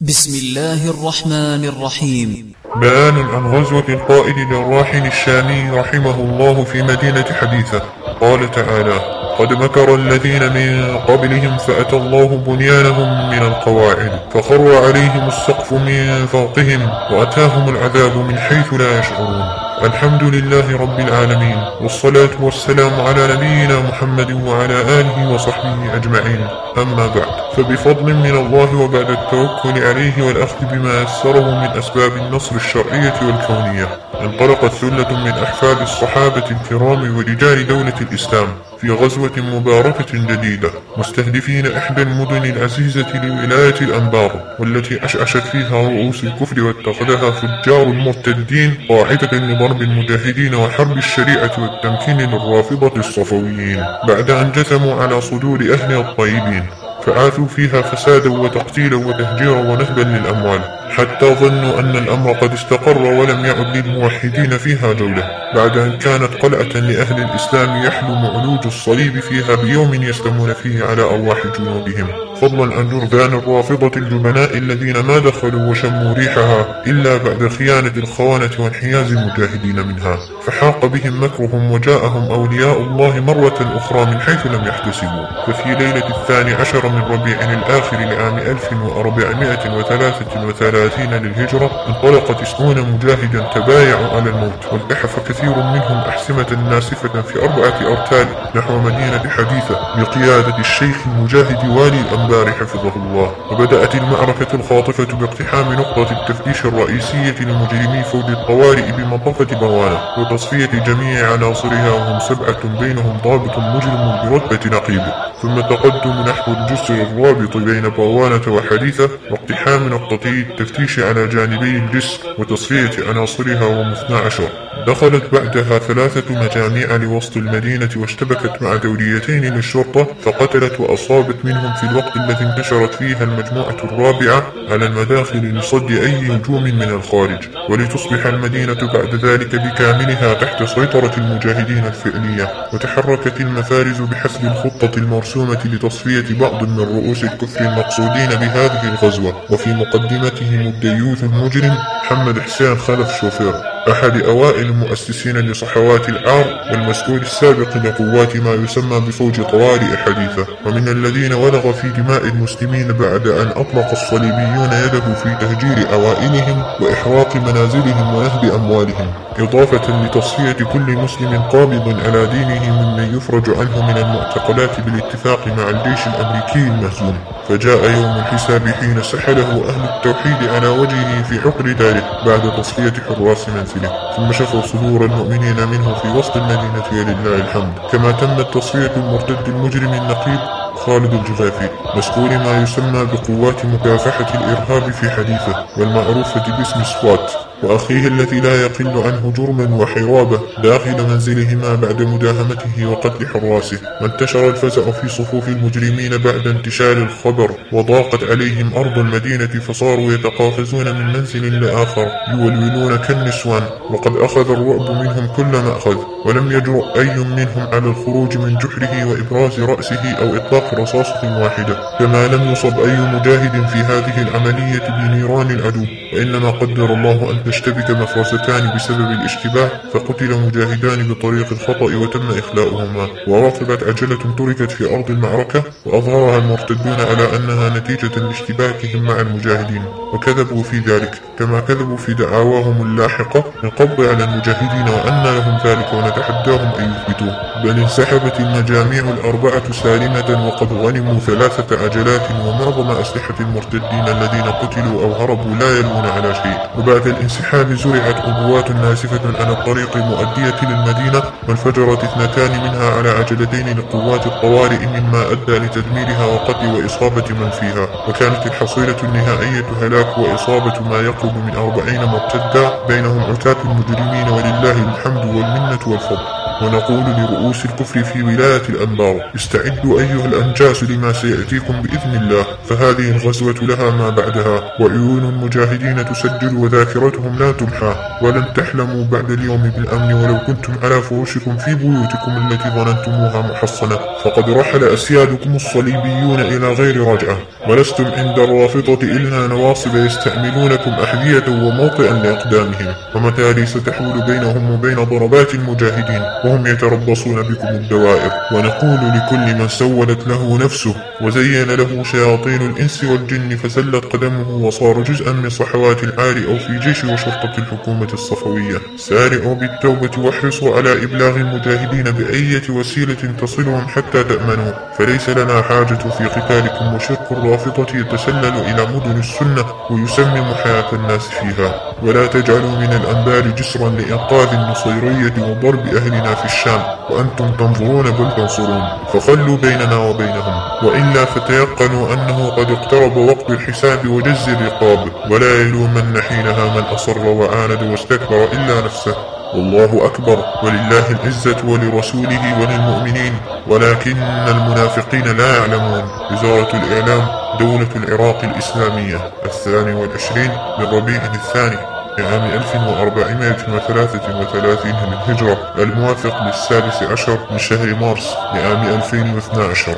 بسم الله الرحمن الرحيم. بيان عن غزوة القائد للراحل الشامي رحمه الله في مدينة حديثة. قال تعالى قد مكر الذين من قبلهم فأتى الله بنيانهم من القواعد فخر عليهم السقف من فوقهم وأتاهم العذاب من حيث لا يشعرون. الحمد لله رب العالمين والصلاة والسلام على نبينا محمد وعلى آله وصحبه أجمعين. أما بعد فبفضل من الله وبعد التوكل عليه والأخذ بما يسره من أسباب النصر الشرعية والكونية انطلقت ثلة من أحفاد الصحابة الكرام ورجال دولة الإسلام. في غزوة مباركة جديدة مستهدفين إحدى المدن العزيزة لولاية الأنبار والتي أشعشت فيها رؤوس الكفر واتخذها فجار المرتدين قاعدة لضرب المجاهدين وحرب الشريعة والتمكين للرافضة الصفويين بعد أن جثموا على صدور أهلها الطيبين. فآثوا فيها فسادا وتقتيلا وتهجيرا ونهبا للأموال حتى ظنوا أن الأمر قد استقر ولم يعد للموحدين فيها جولة. بعد أن كانت قلعة لأهل الإسلام يحلم علوج الصليب فيها بيوم يسلمون فيه على أرواح جنودهم فضلا عن جرذان الرافضة الجبناء الذين ما دخلوا وشموا ريحها إلا بعد خيانة الخونة وانحياز المجاهدين منها. فحاق بهم مكرهم وجاءهم أولياء الله مرة أخرى من حيث لم يحتسبوا. ففي ليلة الثاني عشر من ربيع الآخر لعام 1433 للهجرة انطلق تسعون مجاهدا تبايعوا على الموت والتحف كثير منهم أحسمة ناسفة في أربعة أرتال نحو مدينة حديثة بقيادة الشيخ المجاهد والي الأنبار حفظه الله. وبدأت المعركة الخاطفة باقتحام نقطة التفتيش الرئيسية لمجرمي فوج الطوارئ بمنطقة بروانة وتصفية جميع عناصرها وهم سبعة بينهم ضابط مجرم برتبة نقيب. ثم تقدم نحو الجسر الرابط بين بروانة وحديثة واقتحام نقطتي التفتيش على جانبي الجسر وتصفية عناصرها ومثنى عشر. دخلت بعدها ثلاثة مجاميع لوسط المدينة واشتبكت مع دوريتين للشرطة فقتلت وأصابت منهم في الوقت الذي انتشرت فيها المجموعة الرابعة على المداخل لصد أي هجوم من الخارج. ولتصبح المدينة بعد ذلك بكاملها تحت سيطرة المجاهدين الفعلية وتحركت المفارز بحسب الخطة المرسومة لتصفية بعض من رؤوس الكفر المقصودين بهذه الغزوة. وفي مقدمتهم الديوث المجرم محمد حسين خلف شوفير. أحد أوائل المؤسسين لصحوات العار والمسؤول السابق لقوات ما يسمى بفوج طوارئ حديثة. ومن الذين ولغ في دماء المسلمين بعد أن أطلق الصليبيون يده في تهجير أوائلهم وإحراق منازلهم ونهب أموالهم. إضافة لتصفية كل مسلم قابض على دينه ممن يفرج عنه من المعتقلات بالاتفاق مع الجيش الأمريكي المهزوم فجاء يوم الحساب حين سحله أهل التوحيد على وجهه في حقر داره بعد تصفية حراس منزله. ثم شفوا صدور المؤمنين منه في وسط المدينة ولله الحمد. كما تمت تصفية المرتد المجرم النقيب خالد الجغافي مسؤول ما يسمى بقوات مكافحة الإرهاب في حديثة والمعروفة باسم سوات وأخيه الذي لا يقل عنه جرما وحرابة داخل منزلهما بعد مداهمته وقتل حراسه وانتشر الفزع في صفوف المجرمين بعد انتشار الخبر وضاقت عليهم أرض المدينة فصاروا يتقافزون من منزل لآخر يولولون كالنسوان وقد أخذ الرعب منهم كل ما أخذ ولم يجرؤ أي منهم على الخروج من جحره وإبراز رأسه أو إطلاق رصاصة واحدة كما لم يصب أي مجاهد في هذه العملية بنيران العدو وإنما قدر الله أن تشتبك مفرستان بسبب الاشتباه فقتل مجاهدان بطريق الخطأ وتم إخلاؤهما. ورطبت عجلة تركت في أرض المعركة وأظهرها المرتدون على أنها نتيجة لاشتباكهم مع المجاهدين. وكذبوا في ذلك. كما كذبوا في دعاواهم اللاحقة للقبض على المجاهدين وأن لهم ذلك ونتحداهم أن يثبتوه. بل انسحبت المجاميع الأربعة سالمة وقد غنموا ثلاثة عجلات ومعظم أسلحة المرتدين الذين قتلوا أو هربوا لا يلون على شيء. وبعد الانسحاب زرعت أبوات ناسفة على الطريق المؤدية للمدينة وانفجرت اثنتان منها على عجلتين لقوات الطوارئ مما أدى لتدميرها وقتل وإصابة من فيها. وكانت الحصيلة النهائية هلاك وإصابة ما يقرب من أربعين مرتدا بينهم عتاة المجرمين ولله الحمد والمنة والفضل. ونقول لرؤوس الكفر في ولاية الأنبار استعدوا أيها الأنجاس لما سيأتيكم بإذن الله فهذه الغزوة لها ما بعدها وعيون المجاهدين تسجل وذاكرتهم لا تمحى. ولن تحلموا بعد اليوم بالأمن ولو كنتم على فراشكم في بيوتكم التي ظننتموها محصنة. فقد رحل أسيادكم الصليبيون إلى غير رجعة. ولستم عند الرافضة إلا نواصب يستعملونكم أحذية وموطئا لأقدامهم. ومتى لي ستحول بينهم وبين ضربات المجاهدين؟ وهم يتربصون بكم الدوائر ونقول لكل من سولت له نفسه وزين له شياطين الإنس والجن فزلت قدمه وصار جزءا من صحوات العار أو في جيش وشرطة الحكومة الصفوية. سارعوا بالتوبة واحرصوا على إبلاغ المجاهدين بأية وسيلة تصلهم حتى تأمنوا. فليس لنا حاجة في قتالكم وشرق الرافضة يتسلل إلى مدن السنة ويسمم حياة الناس فيها. ولا تجعلوا من الأنبار جسرا لإنقاذ النصيرية وضرب أهلنا في الشام وأنتم تنظرون بل تنصرون فخلوا بيننا وبينهم وإلا فتيقنوا أنه قد اقترب وقت الحساب وجز الرقاب ولا يلومن حينها من أصر وعاند واستكبر إلا نفسه. والله أكبر ولله العزة ولرسوله وللمؤمنين ولكن المنافقين لا يعلمون. وزارة الإعلام دولة العراق الإسلامية الثاني والعشرين من ربيع الثاني. لعام 1433 للهجرة الموافق للسادس عشر من شهر مارس لعام 2012